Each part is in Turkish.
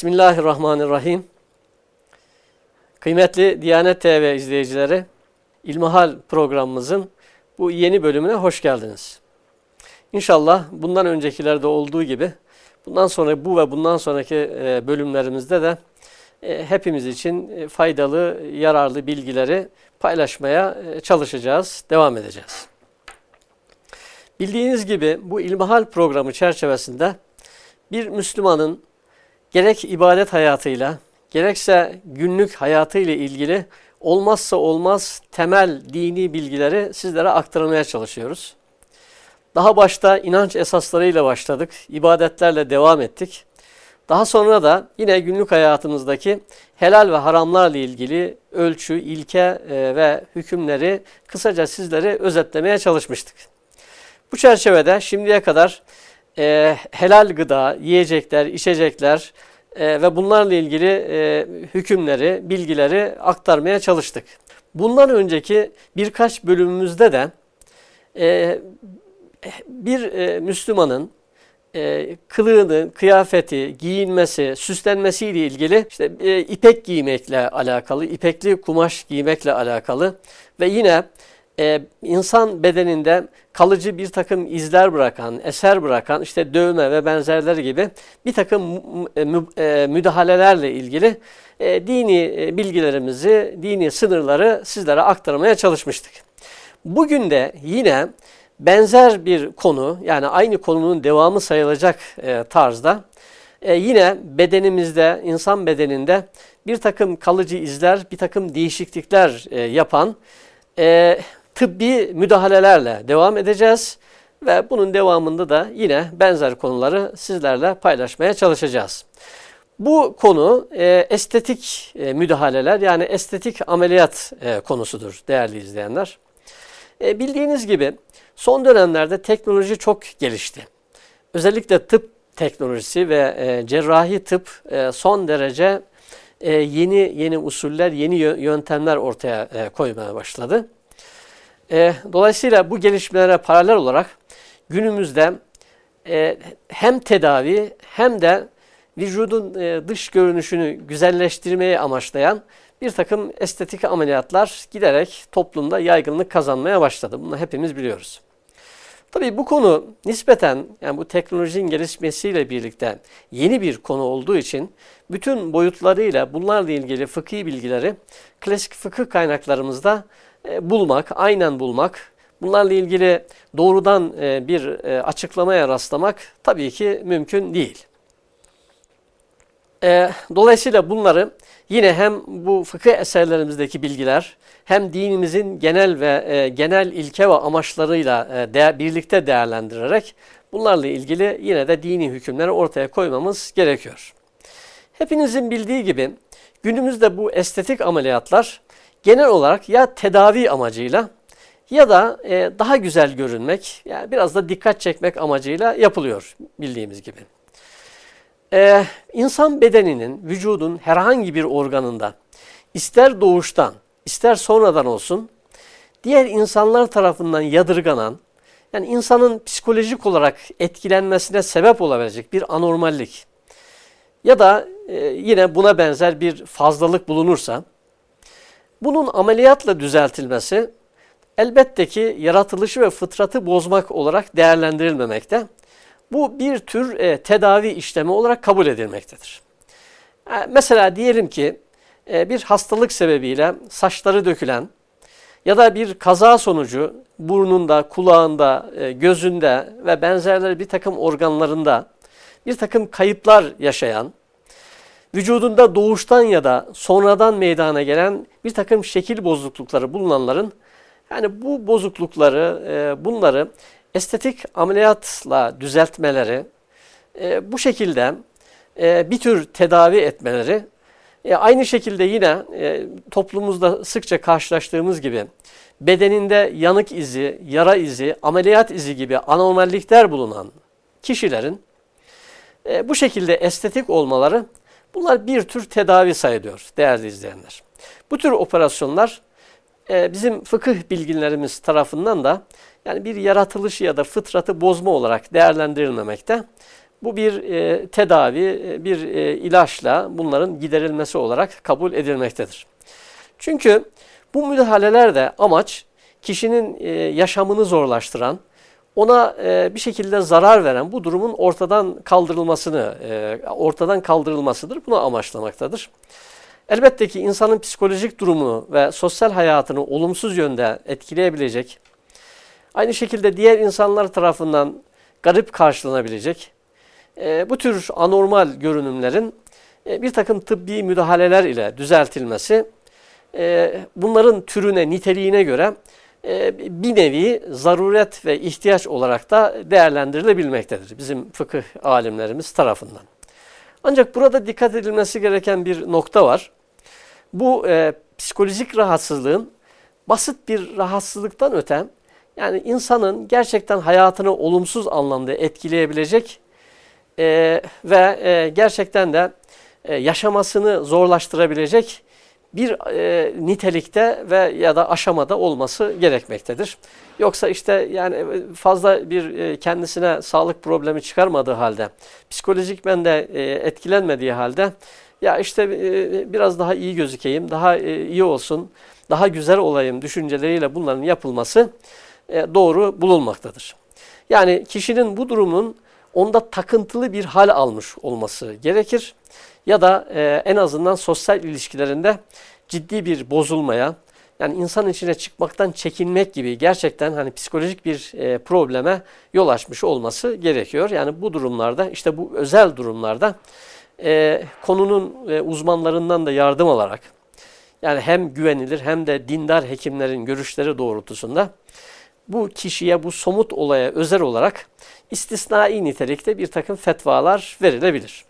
Bismillahirrahmanirrahim. Kıymetli Diyanet TV izleyicileri, İlmihal programımızın bu yeni bölümüne hoş geldiniz. İnşallah bundan öncekilerde olduğu gibi bundan sonra bu ve bundan sonraki e, bölümlerimizde de e, hepimiz için e, faydalı, yararlı bilgileri paylaşmaya çalışacağız, devam edeceğiz. Bildiğiniz gibi bu İlmihal programı çerçevesinde bir Müslümanın gerek ibadet hayatıyla, gerekse günlük hayatıyla ilgili olmazsa olmaz temel dini bilgileri sizlere aktarmaya çalışıyoruz. Daha başta inanç esaslarıyla başladık, ibadetlerle devam ettik. Daha sonra da yine günlük hayatımızdaki helal ve haramlarla ilgili ölçü, ilke e, ve hükümleri kısaca sizlere özetlemeye çalışmıştık. Bu çerçevede şimdiye kadar e, helal gıda, yiyecekler, içecekler e, ve bunlarla ilgili e, hükümleri, bilgileri aktarmaya çalıştık. Bundan önceki birkaç bölümümüzde de e, bir e, Müslümanın e, kılığını, kıyafeti, giyinmesi, süslenmesiyle ilgili işte e, ipek giymekle alakalı, ipekli kumaş giymekle alakalı ve yine e, insan bedeninde kalıcı bir takım izler bırakan, eser bırakan işte dövme ve benzerleri gibi bir takım e, e, müdahalelerle ilgili e, dini e, bilgilerimizi, dini sınırları sizlere aktarmaya çalışmıştık. Bugün de yine benzer bir konu yani aynı konunun devamı sayılacak e, tarzda e, yine bedenimizde, insan bedeninde bir takım kalıcı izler, bir takım değişiklikler e, yapan e, tıbbi müdahalelerle devam edeceğiz. Ve bunun devamında da yine benzer konuları sizlerle paylaşmaya çalışacağız. Bu konu e, estetik e, müdahaleler yani estetik ameliyat e, konusudur değerli izleyenler. E, bildiğiniz gibi son dönemlerde teknoloji çok gelişti. Özellikle tıp teknolojisi ve e, cerrahi tıp e, son derece e, yeni yeni usuller, yeni yöntemler ortaya e, koymaya başladı. E, dolayısıyla bu gelişmelere paralel olarak günümüzde e, hem tedavi hem de vücudun e, dış görünüşünü güzelleştirmeyi amaçlayan bir takım estetik ameliyatlar giderek toplumda yaygınlık kazanmaya başladı. Bunu hepimiz biliyoruz. Tabii bu konu nispeten yani bu teknolojinin gelişmesiyle birlikte yeni bir konu olduğu için bütün boyutlarıyla bunlarla ilgili fıkhi bilgileri klasik fıkıh kaynaklarımızda e, bulmak, aynen bulmak, bunlarla ilgili doğrudan e, bir e, açıklamaya rastlamak tabii ki mümkün değil. Dolayısıyla bunları yine hem bu fıkıh eserlerimizdeki bilgiler hem dinimizin genel ve genel ilke ve amaçlarıyla birlikte değerlendirerek bunlarla ilgili yine de dini hükümleri ortaya koymamız gerekiyor. Hepinizin bildiği gibi günümüzde bu estetik ameliyatlar genel olarak ya tedavi amacıyla ya da e, daha güzel görünmek, yani biraz da dikkat çekmek amacıyla yapılıyor bildiğimiz gibi. Ee, insan bedeninin, vücudun herhangi bir organında ister doğuştan, ister sonradan olsun, diğer insanlar tarafından yadırganan, yani insanın psikolojik olarak etkilenmesine sebep olabilecek bir anormallik ya da e, yine buna benzer bir fazlalık bulunursa, bunun ameliyatla düzeltilmesi elbette ki yaratılışı ve fıtratı bozmak olarak değerlendirilmemekte. Bu bir tür e, tedavi işlemi olarak kabul edilmektedir. E, mesela diyelim ki e, bir hastalık sebebiyle saçları dökülen ya da bir kaza sonucu burnunda, kulağında, e, gözünde ve benzerleri bir takım organlarında bir takım kayıplar yaşayan vücudunda doğuştan ya da sonradan meydana gelen bir takım şekil bozuklukları bulunanların yani bu bozuklukları, e, bunları estetik ameliyatla düzeltmeleri, e, bu şekilde e, bir tür tedavi etmeleri, aynı şekilde yine toplumumuzda sıkça karşılaştığımız gibi bedeninde yanık izi, yara izi, ameliyat izi gibi anormallikler bulunan kişilerin bu şekilde estetik olmaları Bunlar bir tür tedavi sayılıyor değerli izleyenler. Bu tür operasyonlar e, bizim fıkıh bilginlerimiz tarafından da yani bir yaratılışı ya da fıtratı bozma olarak değerlendirilmemekte. bu bir e, tedavi, e, bir e, ilaçla bunların giderilmesi olarak kabul edilmektedir. Çünkü bu müdahalelerde amaç kişinin e, yaşamını zorlaştıran, ona e, bir şekilde zarar veren bu durumun ortadan kaldırılmasını, e, ortadan kaldırılmasıdır. Bunu amaçlamaktadır. Elbette ki insanın psikolojik durumunu ve sosyal hayatını olumsuz yönde etkileyebilecek, aynı şekilde diğer insanlar tarafından garip karşılanabilecek, e, bu tür anormal görünümlerin e, bir takım tıbbi müdahaleler ile düzeltilmesi, e, bunların türüne, niteliğine göre bir nevi zaruret ve ihtiyaç olarak da değerlendirilebilmektedir bizim fıkıh alimlerimiz tarafından. Ancak burada dikkat edilmesi gereken bir nokta var. Bu e, psikolojik rahatsızlığın basit bir rahatsızlıktan öte yani insanın gerçekten hayatını olumsuz anlamda etkileyebilecek e, ve e, gerçekten de e, yaşamasını zorlaştırabilecek bir e, nitelikte ve ya da aşamada olması gerekmektedir. Yoksa işte yani fazla bir e, kendisine sağlık problemi çıkarmadığı halde, psikolojik bende e, etkilenmediği halde ya işte e, biraz daha iyi gözükeyim, daha e, iyi olsun, daha güzel olayım düşünceleriyle bunların yapılması e, doğru bulunmaktadır. Yani kişinin bu durumun onda takıntılı bir hal almış olması gerekir. Ya da e, en azından sosyal ilişkilerinde ciddi bir bozulmaya, yani insan içine çıkmaktan çekinmek gibi gerçekten hani psikolojik bir e, probleme yol açmış olması gerekiyor. Yani bu durumlarda işte bu özel durumlarda e, konunun e, uzmanlarından da yardım alarak yani hem güvenilir hem de dindar hekimlerin görüşleri doğrultusunda bu kişiye bu somut olaya özel olarak istisnai nitelikte bir takım fetvalar verilebilir.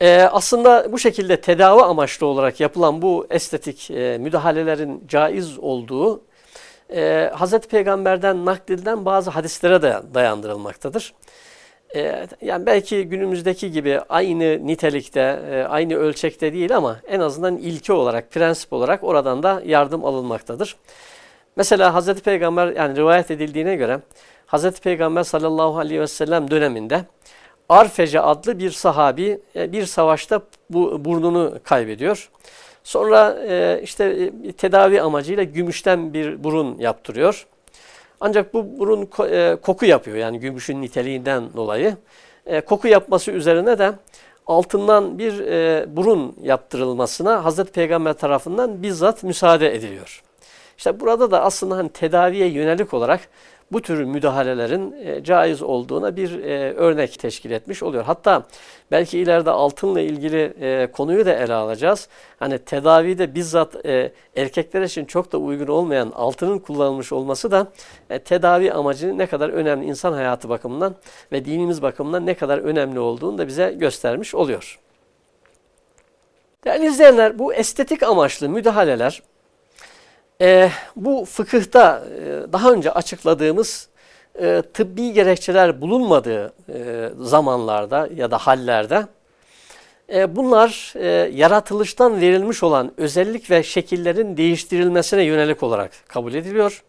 Ee, aslında bu şekilde tedavi amaçlı olarak yapılan bu estetik e, müdahalelerin caiz olduğu e, Hz. Peygamber'den nakledilen bazı hadislere de dayandırılmaktadır. E, yani belki günümüzdeki gibi aynı nitelikte, e, aynı ölçekte değil ama en azından ilke olarak, prensip olarak oradan da yardım alınmaktadır. Mesela Hz. Peygamber yani rivayet edildiğine göre Hz. Peygamber sallallahu aleyhi ve sellem döneminde Arfece adlı bir sahabi e, bir savaşta bu burnunu kaybediyor. Sonra e, işte e, tedavi amacıyla gümüşten bir burun yaptırıyor. Ancak bu burun koku yapıyor yani gümüşün niteliğinden dolayı. Koku yapması üzerine de altından bir burun yaptırılmasına Hazreti Peygamber tarafından bizzat müsaade ediliyor. İşte burada da aslında hani tedaviye yönelik olarak bu tür müdahalelerin e, caiz olduğuna bir e, örnek teşkil etmiş oluyor. Hatta belki ileride altınla ilgili e, konuyu da ele alacağız. Hani tedavide bizzat erkekler için çok da uygun olmayan altının kullanılmış olması da tedavi amacının ne kadar önemli insan hayatı bakımından ve dinimiz bakımından ne kadar önemli olduğunu da bize göstermiş oluyor. Değerli izleyenler bu estetik amaçlı müdahaleler e, bu fıkıhta e, daha önce açıkladığımız e, tıbbi gerekçeler bulunmadığı e, zamanlarda ya da hallerde e, bunlar e, yaratılıştan verilmiş olan özellik ve şekillerin değiştirilmesine yönelik olarak kabul ediliyor.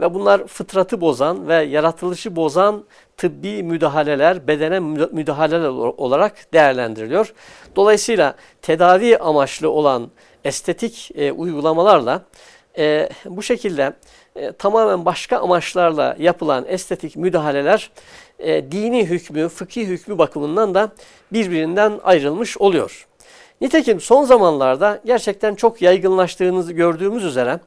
Ve bunlar fıtratı bozan ve yaratılışı bozan tıbbi müdahaleler, bedene müdahaleler olarak değerlendiriliyor. Dolayısıyla tedavi amaçlı olan estetik e, uygulamalarla e, bu şekilde e, tamamen başka amaçlarla yapılan estetik müdahaleler e, dini hükmü, fıkhi hükmü bakımından da birbirinden ayrılmış oluyor. Nitekim son zamanlarda gerçekten çok yaygınlaştığınızı gördüğümüz üzere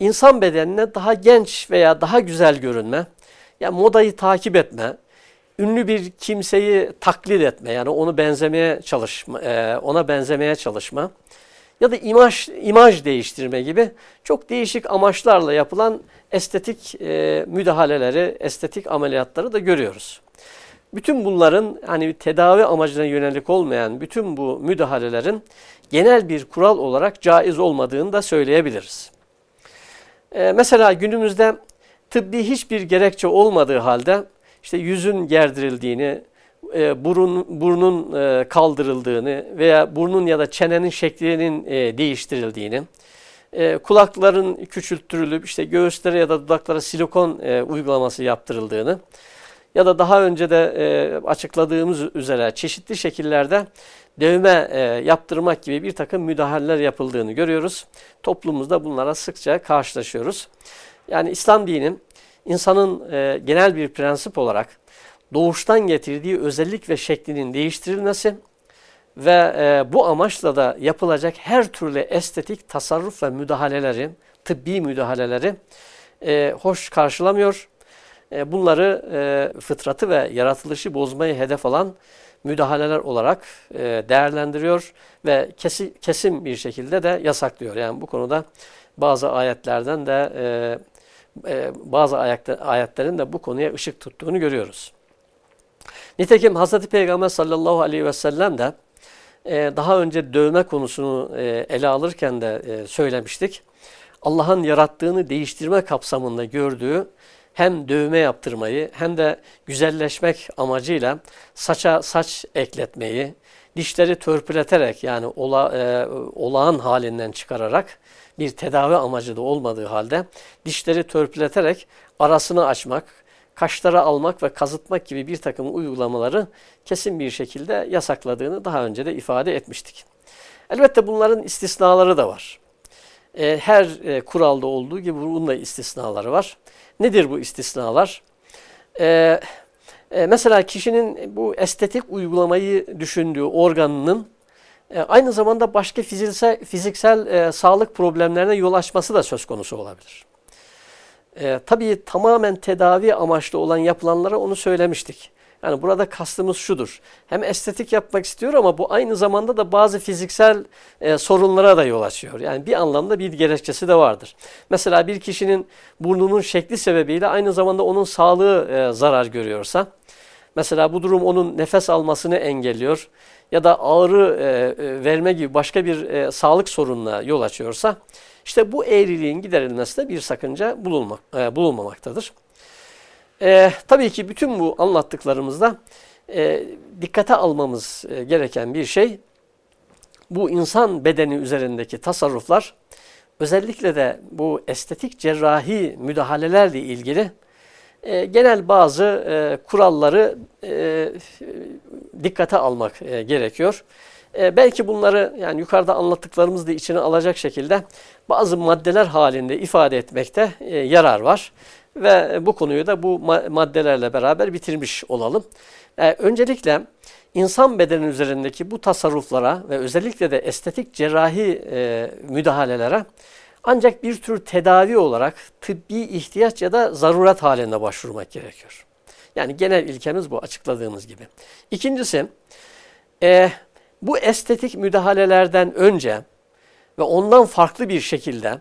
insan bedenine daha genç veya daha güzel görünme, ya modayı takip etme, ünlü bir kimseyi taklit etme yani onu benzemeye çalışma, e, ona benzemeye çalışma ya da imaj, imaj değiştirme gibi çok değişik amaçlarla yapılan estetik e, müdahaleleri, estetik ameliyatları da görüyoruz. Bütün bunların hani tedavi amacına yönelik olmayan bütün bu müdahalelerin genel bir kural olarak caiz olmadığını da söyleyebiliriz. E, mesela günümüzde tıbbi hiçbir gerekçe olmadığı halde işte yüzün gerdirildiğini, e, burun, burnun e, kaldırıldığını veya burnun ya da çenenin şeklinin e, değiştirildiğini, e, kulakların küçülttürülüp işte göğüslere ya da dudaklara silikon e, uygulaması yaptırıldığını, ya da daha önce de e, açıkladığımız üzere çeşitli şekillerde dövme e, yaptırmak gibi bir takım müdahaleler yapıldığını görüyoruz. Toplumumuzda bunlara sıkça karşılaşıyoruz. Yani İslam dinin insanın e, genel bir prensip olarak doğuştan getirdiği özellik ve şeklinin değiştirilmesi ve e, bu amaçla da yapılacak her türlü estetik tasarruf ve müdahaleleri, tıbbi müdahaleleri e, hoş karşılamıyor. E, bunları e, fıtratı ve yaratılışı bozmayı hedef alan müdahaleler olarak e, değerlendiriyor ve kesi, kesin bir şekilde de yasaklıyor. Yani bu konuda bazı ayetlerden de e, e, bazı ayetlerin de bu konuya ışık tuttuğunu görüyoruz. Nitekim Hz. Peygamber sallallahu aleyhi ve sellem de e, daha önce dövme konusunu e, ele alırken de söylemiştik. Allah'ın yarattığını değiştirme kapsamında gördüğü hem dövme yaptırmayı hem de güzelleşmek amacıyla saça saç ekletmeyi, dişleri törpületerek yani ola, e, olağan halinden çıkararak bir tedavi amacı da olmadığı halde dişleri törpületerek arasını açmak, kaşları almak ve kazıtmak gibi bir takım uygulamaları kesin bir şekilde yasakladığını daha önce de ifade etmiştik. Elbette bunların istisnaları da var. E, her e, kuralda olduğu gibi bunun da istisnaları var. Nedir bu istisnalar? E, mesela kişinin bu estetik uygulamayı düşündüğü organının aynı zamanda başka fiziksel, fiziksel sağlık problemlerine yol açması da söz konusu olabilir. E, tabii tamamen tedavi amaçlı olan yapılanlara onu söylemiştik. Yani burada kastımız şudur. Hem estetik yapmak istiyor ama bu aynı zamanda da bazı fiziksel e, sorunlara da yol açıyor. Yani bir anlamda bir gerekçesi de vardır. Mesela bir kişinin burnunun şekli sebebiyle aynı zamanda onun sağlığı e, zarar görüyorsa, mesela bu durum onun nefes almasını engelliyor ya da ağrı e, e verme gibi başka bir e, sağlık sorununa yol açıyorsa, işte bu eğriliğin giderilmesi de bir sakınca bulunmak, e, bulunmamaktadır. E, tabii ki bütün bu anlattıklarımızda e, dikkate almamız e, gereken bir şey, bu insan bedeni üzerindeki tasarruflar, özellikle de bu estetik cerrahi müdahalelerle ilgili e, genel bazı e, kuralları e, dikkate almak e, gerekiyor. E, belki bunları yani yukarıda anlattıklarımızı da içine alacak şekilde bazı maddeler halinde ifade etmekte e, yarar var. Ve bu konuyu da bu maddelerle beraber bitirmiş olalım. E, öncelikle insan bedeni üzerindeki bu tasarruflara ve özellikle de estetik cerrahi e, müdahalelere ancak bir tür tedavi olarak tıbbi ihtiyaç ya da zaruret halinde başvurmak gerekiyor. Yani genel ilkemiz bu açıkladığımız gibi. İkincisi, e, bu estetik müdahalelerden önce ve ondan farklı bir şekilde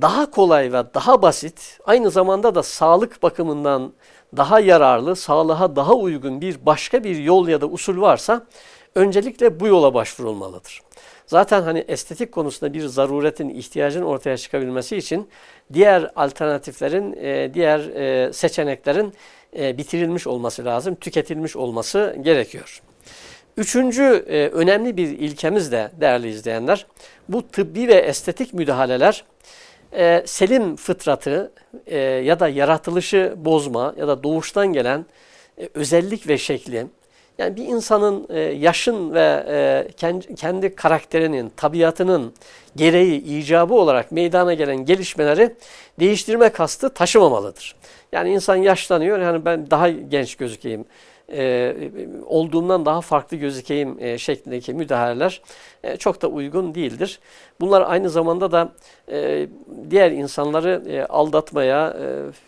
daha kolay ve daha basit, aynı zamanda da sağlık bakımından daha yararlı, sağlığa daha uygun bir başka bir yol ya da usul varsa öncelikle bu yola başvurulmalıdır. Zaten hani estetik konusunda bir zaruretin, ihtiyacın ortaya çıkabilmesi için diğer alternatiflerin, e, diğer e, seçeneklerin e, bitirilmiş olması lazım, tüketilmiş olması gerekiyor. Üçüncü önemli bir ilkemiz de değerli izleyenler, bu tıbbi ve estetik müdahaleler selim fıtratı ya da yaratılışı bozma ya da doğuştan gelen özellik ve şekli, yani bir insanın e, yaşın ve e, kendi, karakterinin, tabiatının gereği, icabı olarak meydana gelen gelişmeleri değiştirme kastı taşımamalıdır. Yani insan yaşlanıyor, yani ben daha genç gözükeyim, e, olduğumdan daha farklı gözükeyim şeklindeki müdahaleler çok da uygun değildir. Bunlar aynı zamanda da diğer insanları aldatmaya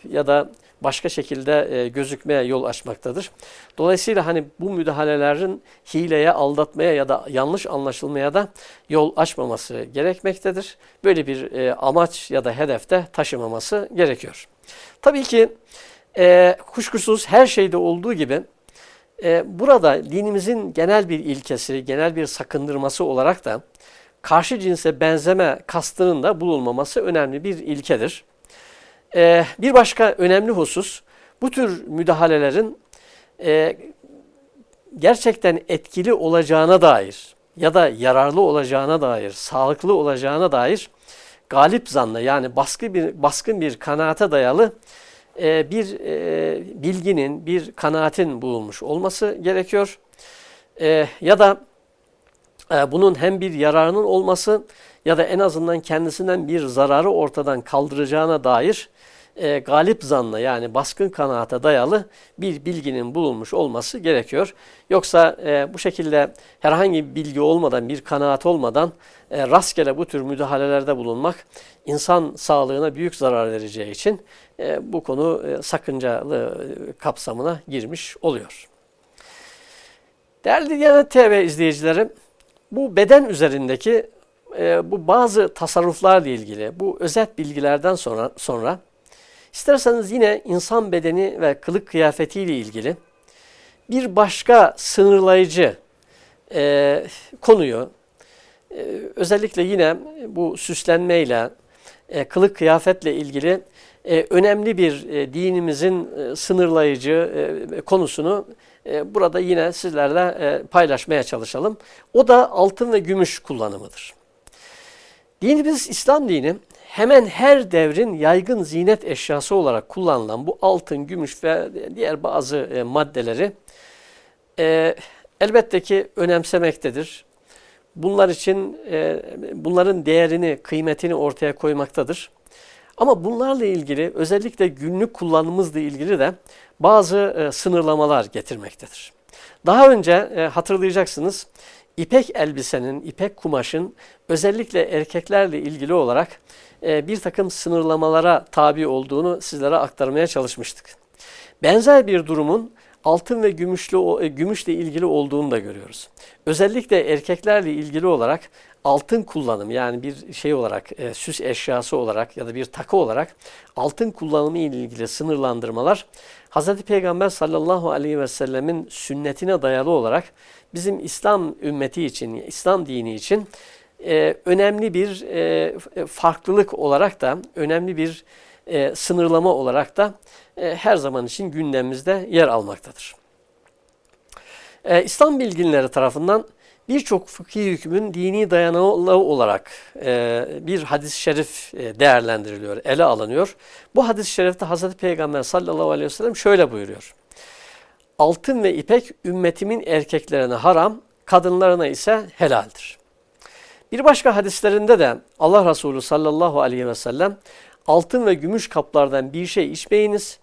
ya da başka şekilde e, gözükmeye yol açmaktadır. Dolayısıyla hani bu müdahalelerin hileye, aldatmaya ya da yanlış anlaşılmaya da yol açmaması gerekmektedir. Böyle bir e, amaç ya da hedefte taşımaması gerekiyor. Tabii ki e, kuşkusuz her şeyde olduğu gibi burada dinimizin genel bir ilkesi, genel bir sakındırması olarak da karşı cinse benzeme kastının da bulunmaması önemli bir ilkedir. E, bir başka önemli husus, bu tür müdahalelerin e, gerçekten etkili olacağına dair ya da yararlı olacağına dair, sağlıklı olacağına dair galip zanla yani baskı bir, baskın bir kanaate dayalı e, bir e, bilginin, bir kanaatin bulunmuş olması gerekiyor. Ya da bunun hem bir yararının olması ya da en azından kendisinden bir zararı ortadan kaldıracağına dair e, galip zanla yani baskın kanaata dayalı bir bilginin bulunmuş olması gerekiyor. Yoksa e, bu şekilde herhangi bir bilgi olmadan, bir kanaat olmadan e, rastgele bu tür müdahalelerde bulunmak insan sağlığına büyük zarar vereceği için e, bu konu e, sakıncalı e, kapsamına girmiş oluyor. Değerli Diyanet TV izleyicilerim, bu beden üzerindeki e, bu bazı tasarruflarla ilgili bu özet bilgilerden sonra sonra isterseniz yine insan bedeni ve kılık kıyafetiyle ilgili bir başka sınırlayıcı e, konuyu e, özellikle yine bu süslenmeyle e, kılık kıyafetle ilgili e, önemli bir e, dinimizin e, sınırlayıcı e, konusunu e, burada yine sizlerle e, paylaşmaya çalışalım. O da altın ve gümüş kullanımıdır. Dinimiz İslam dini hemen her devrin yaygın zinet eşyası olarak kullanılan bu altın, gümüş ve diğer bazı e, maddeleri e, elbette ki önemsemektedir. Bunlar için e, bunların değerini, kıymetini ortaya koymaktadır. Ama bunlarla ilgili özellikle günlük kullanımımızla ilgili de bazı e, sınırlamalar getirmektedir. Daha önce e, hatırlayacaksınız ipek elbisenin, ipek kumaşın özellikle erkeklerle ilgili olarak e, bir takım sınırlamalara tabi olduğunu sizlere aktarmaya çalışmıştık. Benzer bir durumun altın ve gümüşlü, gümüşle ilgili olduğunu da görüyoruz. Özellikle erkeklerle ilgili olarak altın kullanım yani bir şey olarak e, süs eşyası olarak ya da bir takı olarak altın kullanımı ile ilgili sınırlandırmalar Hz. Peygamber sallallahu aleyhi ve sellemin sünnetine dayalı olarak bizim İslam ümmeti için, İslam dini için e, önemli bir e, farklılık olarak da, önemli bir e, sınırlama olarak da e, her zaman için gündemimizde yer almaktadır. E, İslam bilginleri tarafından birçok fıkhi hükmün dini dayanağı olarak e, bir hadis-i şerif e, değerlendiriliyor, ele alınıyor. Bu hadis-i şerifte Hazreti Peygamber sallallahu aleyhi ve sellem şöyle buyuruyor. Altın ve ipek ümmetimin erkeklerine haram, kadınlarına ise helaldir. Bir başka hadislerinde de Allah Resulü sallallahu aleyhi ve sellem altın ve gümüş kaplardan bir şey içmeyiniz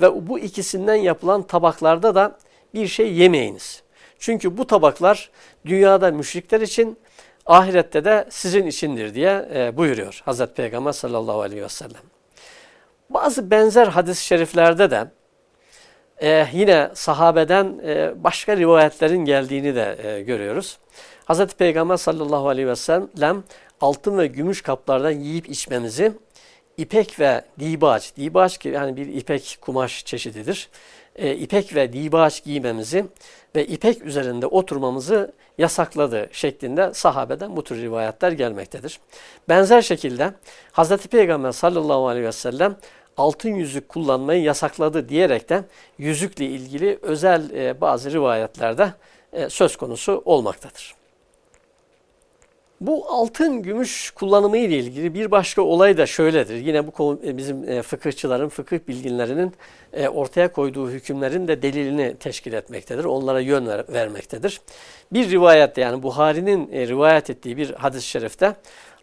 ve bu ikisinden yapılan tabaklarda da bir şey yemeyiniz. Çünkü bu tabaklar dünyada müşrikler için, ahirette de sizin içindir diye e, buyuruyor Hazreti Peygamber sallallahu aleyhi ve sellem. Bazı benzer hadis-i şeriflerde de e, yine sahabeden e, başka rivayetlerin geldiğini de görüyoruz. Hazreti Peygamber sallallahu aleyhi ve sellem altın ve gümüş kaplardan yiyip içmemizi ipek ve dibaç, dibaç yani bir ipek kumaş çeşididir. E, ipek ve dibaç giymemizi ve ipek üzerinde oturmamızı yasakladı şeklinde sahabeden bu tür rivayetler gelmektedir. Benzer şekilde Hazreti Peygamber sallallahu aleyhi ve sellem altın yüzük kullanmayı yasakladı diyerekten yüzükle ilgili özel e, bazı rivayetlerde e, söz konusu olmaktadır. Bu altın gümüş kullanımı ile ilgili bir başka olay da şöyledir. Yine bu e, bizim e, fıkıhçıların, fıkıh bilginlerinin e, ortaya koyduğu hükümlerin de delilini teşkil etmektedir. Onlara yön ver, vermektedir. Bir rivayette yani Buhari'nin rivayet ettiği bir hadis-i şerifte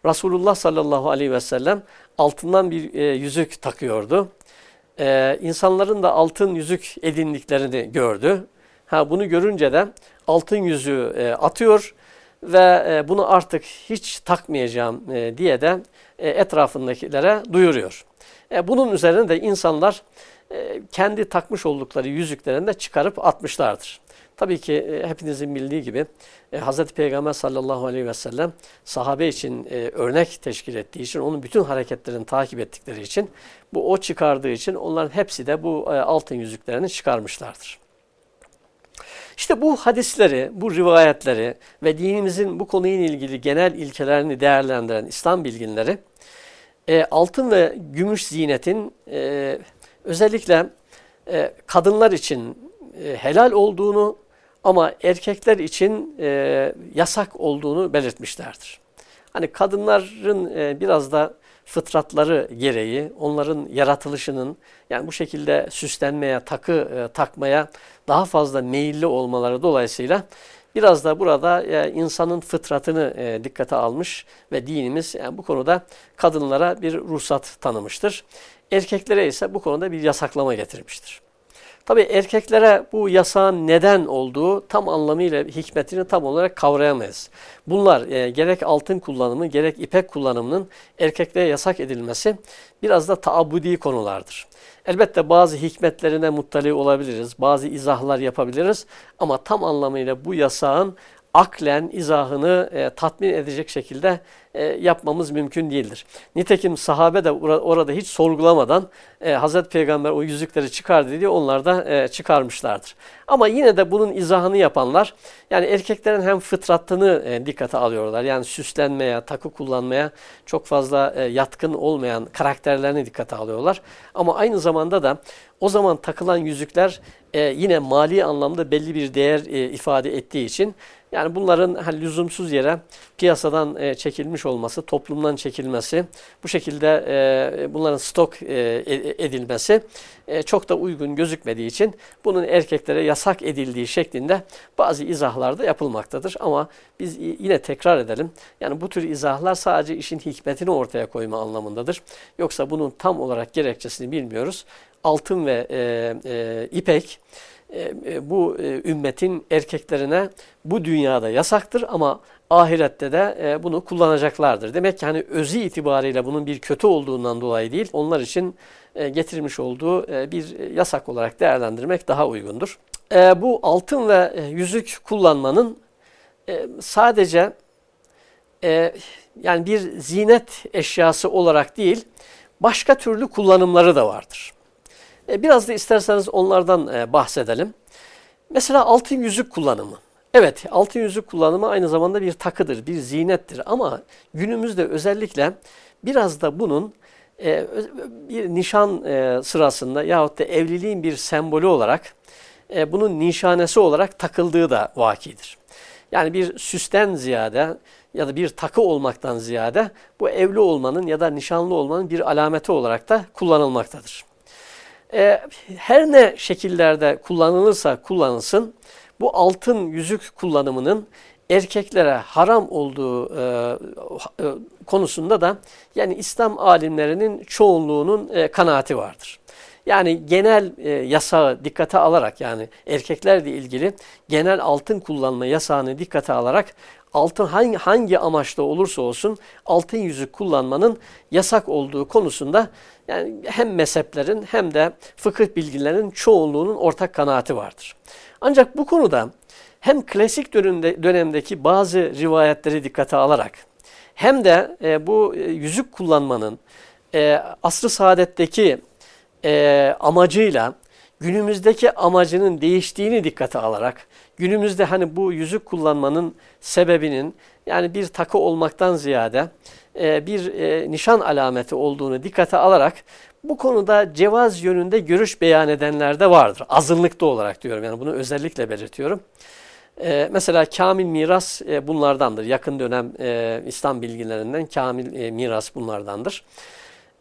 Resulullah sallallahu aleyhi ve sellem altından bir yüzük takıyordu. İnsanların da altın yüzük edindiklerini gördü. Ha bunu görünce de altın yüzüğü atıyor ve e, bunu artık hiç takmayacağım e, diye de e, etrafındakilere duyuruyor. Bunun üzerine de insanlar kendi takmış oldukları yüzüklerini de çıkarıp atmışlardır. Tabii ki hepinizin bildiği gibi Hz. Peygamber sallallahu aleyhi ve sellem sahabe için örnek teşkil ettiği için, onun bütün hareketlerini takip ettikleri için, bu o çıkardığı için onların hepsi de bu altın yüzüklerini çıkarmışlardır. İşte bu hadisleri, bu rivayetleri ve dinimizin bu konuyla ilgili genel ilkelerini değerlendiren İslam bilginleri e, altın ve gümüş zinetin e, özellikle e, kadınlar için e, helal olduğunu ama erkekler için e, yasak olduğunu belirtmişlerdir. Hani kadınların e, biraz da fıtratları gereği onların yaratılışının yani bu şekilde süslenmeye, takı e, takmaya daha fazla meyilli olmaları dolayısıyla biraz da burada e, insanın fıtratını e, dikkate almış ve dinimiz yani bu konuda kadınlara bir ruhsat tanımıştır. Erkeklere ise bu konuda bir yasaklama getirmiştir. Tabi erkeklere bu yasağın neden olduğu tam anlamıyla hikmetini tam olarak kavrayamayız. Bunlar e, gerek altın kullanımı gerek ipek kullanımının erkeklere yasak edilmesi biraz da taabudi konulardır. Elbette bazı hikmetlerine muttali olabiliriz, bazı izahlar yapabiliriz ama tam anlamıyla bu yasağın aklen izahını e, tatmin edecek şekilde e, yapmamız mümkün değildir. Nitekim sahabe de orada hiç sorgulamadan e, Hazreti Peygamber o yüzükleri çıkar dedi onlar da e, çıkarmışlardır. Ama yine de bunun izahını yapanlar yani erkeklerin hem fıtratını e, dikkate alıyorlar. Yani süslenmeye, takı kullanmaya çok fazla e, yatkın olmayan karakterlerini dikkate alıyorlar. Ama aynı zamanda da o zaman takılan yüzükler e, yine mali anlamda belli bir değer e, ifade ettiği için yani bunların hani, lüzumsuz yere piyasadan e, çekilmiş olması, toplumdan çekilmesi, bu şekilde e, bunların stok e, e, edilmesi e, çok da uygun gözükmediği için bunun erkeklere yasak edildiği şeklinde bazı izahlar da yapılmaktadır. Ama biz yine tekrar edelim. Yani bu tür izahlar sadece işin hikmetini ortaya koyma anlamındadır. Yoksa bunun tam olarak gerekçesini bilmiyoruz. Altın ve e, e, ipek e, e, bu e, ümmetin erkeklerine bu dünyada yasaktır ama ahirette de bunu kullanacaklardır. Demek ki hani özü itibariyle bunun bir kötü olduğundan dolayı değil, onlar için getirmiş olduğu bir yasak olarak değerlendirmek daha uygundur. Bu altın ve yüzük kullanmanın sadece yani bir zinet eşyası olarak değil, başka türlü kullanımları da vardır. E, biraz da isterseniz onlardan e, bahsedelim. Mesela altın yüzük kullanımı. Evet altın yüzük kullanımı aynı zamanda bir takıdır, bir zinettir ama günümüzde özellikle biraz da bunun e, bir nişan sırasında yahut da evliliğin bir sembolü olarak bunun nişanesi olarak takıldığı da vakidir. Yani bir süsten ziyade ya da bir takı olmaktan ziyade bu evli olmanın ya da nişanlı olmanın bir alameti olarak da kullanılmaktadır. E, her ne şekillerde kullanılırsa kullanılsın bu altın yüzük kullanımının erkeklere haram olduğu e, e, konusunda da yani İslam alimlerinin çoğunluğunun e, kanaati vardır. Yani genel e, yasağı dikkate alarak yani erkeklerle ilgili genel altın kullanma yasağını dikkate alarak altın hangi, hangi amaçla olursa olsun altın yüzük kullanmanın yasak olduğu konusunda yani hem mezheplerin hem de fıkıh bilgilerinin çoğunluğunun ortak kanaati vardır. Ancak bu konuda hem klasik dönemde, dönemdeki bazı rivayetleri dikkate alarak hem de e, bu e, yüzük kullanmanın e, asr-ı saadetteki e, amacıyla günümüzdeki amacının değiştiğini dikkate alarak günümüzde hani bu yüzük kullanmanın sebebinin yani bir takı olmaktan ziyade e, bir e, nişan alameti olduğunu dikkate alarak bu konuda cevaz yönünde görüş beyan edenler de vardır. Azınlıkta olarak diyorum yani bunu özellikle belirtiyorum. E, mesela kamil miras e, bunlardandır. Yakın dönem e, İslam bilgilerinden kamil e, miras bunlardandır.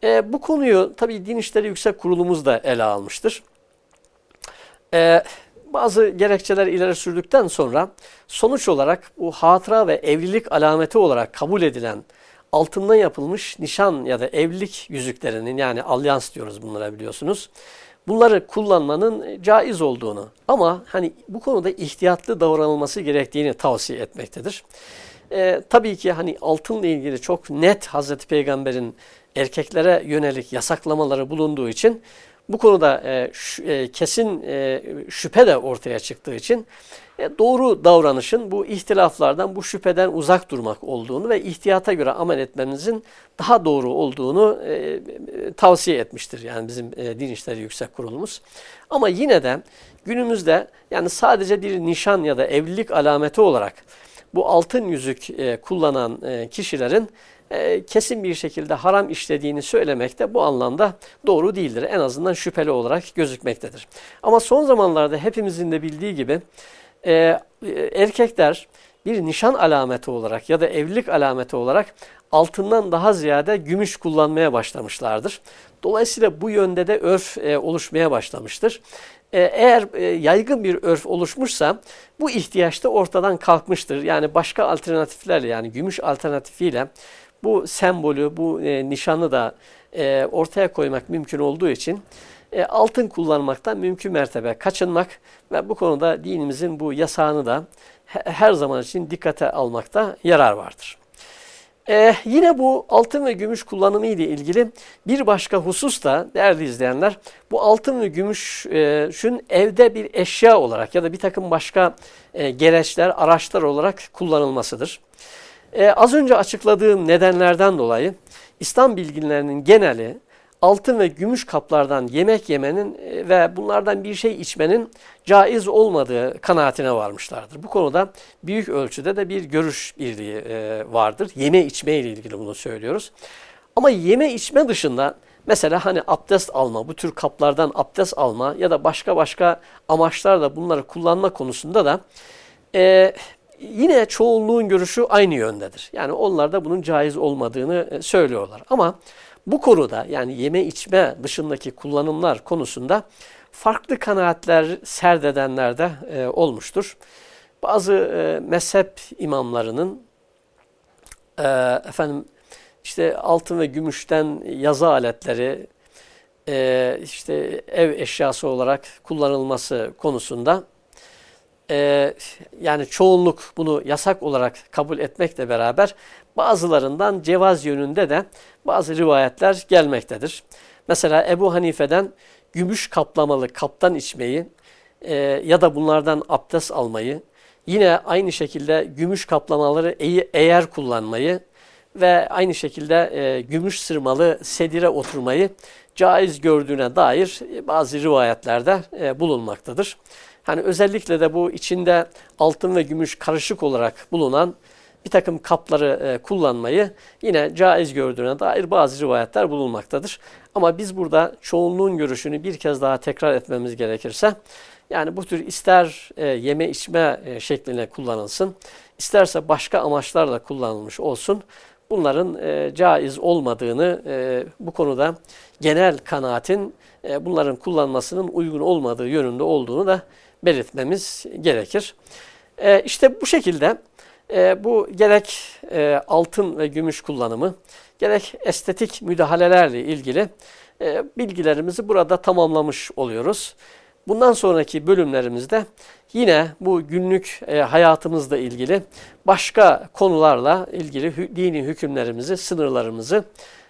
E, bu konuyu tabii Din İşleri Yüksek Kurulumuz da ele almıştır. E, bazı gerekçeler ileri sürdükten sonra sonuç olarak bu hatıra ve evlilik alameti olarak kabul edilen altından yapılmış nişan ya da evlilik yüzüklerinin yani alyans diyoruz bunlara biliyorsunuz. Bunları kullanmanın caiz olduğunu ama hani bu konuda ihtiyatlı davranılması gerektiğini tavsiye etmektedir. Ee, tabii ki hani altınla ilgili çok net Hazreti Peygamber'in erkeklere yönelik yasaklamaları bulunduğu için bu konuda e, e, kesin e, şüphe de ortaya çıktığı için doğru davranışın bu ihtilaflardan, bu şüpheden uzak durmak olduğunu ve ihtiyata göre amel etmemizin daha doğru olduğunu tavsiye etmiştir. Yani bizim e, Din İşleri Yüksek Kurulumuz. Ama yine de günümüzde yani sadece bir nişan ya da evlilik alameti olarak bu altın yüzük kullanan kişilerin e, kesin bir şekilde haram işlediğini söylemek de bu anlamda doğru değildir. En azından şüpheli olarak gözükmektedir. Ama son zamanlarda hepimizin de bildiği gibi e, erkekler bir nişan alameti olarak ya da evlilik alameti olarak altından daha ziyade gümüş kullanmaya başlamışlardır. Dolayısıyla bu yönde de örf e, oluşmaya başlamıştır. E, eğer e, yaygın bir örf oluşmuşsa bu ihtiyaç da ortadan kalkmıştır. Yani başka alternatiflerle yani gümüş alternatifiyle bu sembolü, bu e, nişanı da e, ortaya koymak mümkün olduğu için e, altın kullanmaktan mümkün mertebe kaçınmak ve bu konuda dinimizin bu yasağını da her zaman için dikkate almakta yarar vardır. Ee, yine bu altın ve gümüş kullanımı ile ilgili bir başka husus da değerli izleyenler bu altın ve gümüşün e, evde bir eşya olarak ya da bir takım başka e, gereçler, araçlar olarak kullanılmasıdır. E, az önce açıkladığım nedenlerden dolayı İslam bilginlerinin geneli altın ve gümüş kaplardan yemek yemenin e, ve bunlardan bir şey içmenin caiz olmadığı kanaatine varmışlardır. Bu konuda büyük ölçüde de bir görüş birliği e, vardır. Yeme içme ile ilgili bunu söylüyoruz. Ama yeme içme dışında mesela hani abdest alma, bu tür kaplardan abdest alma ya da başka başka amaçlarla bunları kullanma konusunda da e, yine çoğunluğun görüşü aynı yöndedir. Yani onlar da bunun caiz olmadığını e, söylüyorlar. Ama bu konuda yani yeme içme dışındaki kullanımlar konusunda farklı kanaatler serdedenler de e, olmuştur. Bazı e, mezhep imamlarının e, efendim işte altın ve gümüşten yazı aletleri e, işte ev eşyası olarak kullanılması konusunda e, yani çoğunluk bunu yasak olarak kabul etmekle beraber bazılarından cevaz yönünde de bazı rivayetler gelmektedir. Mesela Ebu Hanife'den gümüş kaplamalı kaptan içmeyi e, ya da bunlardan abdest almayı, yine aynı şekilde gümüş kaplamaları eğer kullanmayı ve aynı şekilde e, gümüş sırmalı sedire oturmayı caiz gördüğüne dair bazı rivayetlerde e, bulunmaktadır. Hani özellikle de bu içinde altın ve gümüş karışık olarak bulunan bir takım kapları e, kullanmayı yine caiz gördüğüne dair bazı rivayetler bulunmaktadır. Ama biz burada çoğunluğun görüşünü bir kez daha tekrar etmemiz gerekirse yani bu tür ister e, yeme içme e, şekline kullanılsın, isterse başka amaçlarla kullanılmış olsun. Bunların caiz olmadığını bu konuda genel kanaatin bunların kullanmasının uygun olmadığı yönünde olduğunu da belirtmemiz gerekir. E, işte bu şekilde e, bu gerek e, altın ve gümüş kullanımı, gerek estetik müdahalelerle ilgili e, bilgilerimizi burada tamamlamış oluyoruz. Bundan sonraki bölümlerimizde yine bu günlük e, hayatımızla ilgili başka konularla ilgili hü, dini hükümlerimizi, sınırlarımızı,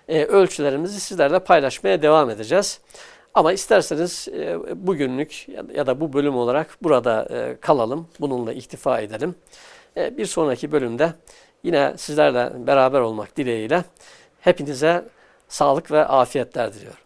e, ölçülerimizi sizlerle paylaşmaya devam edeceğiz. Ama isterseniz e, bugünlük ya da bu bölüm olarak burada e, kalalım, bununla iktifa edelim. E, bir sonraki bölümde yine sizlerle beraber olmak dileğiyle hepinize sağlık ve afiyetler diliyorum.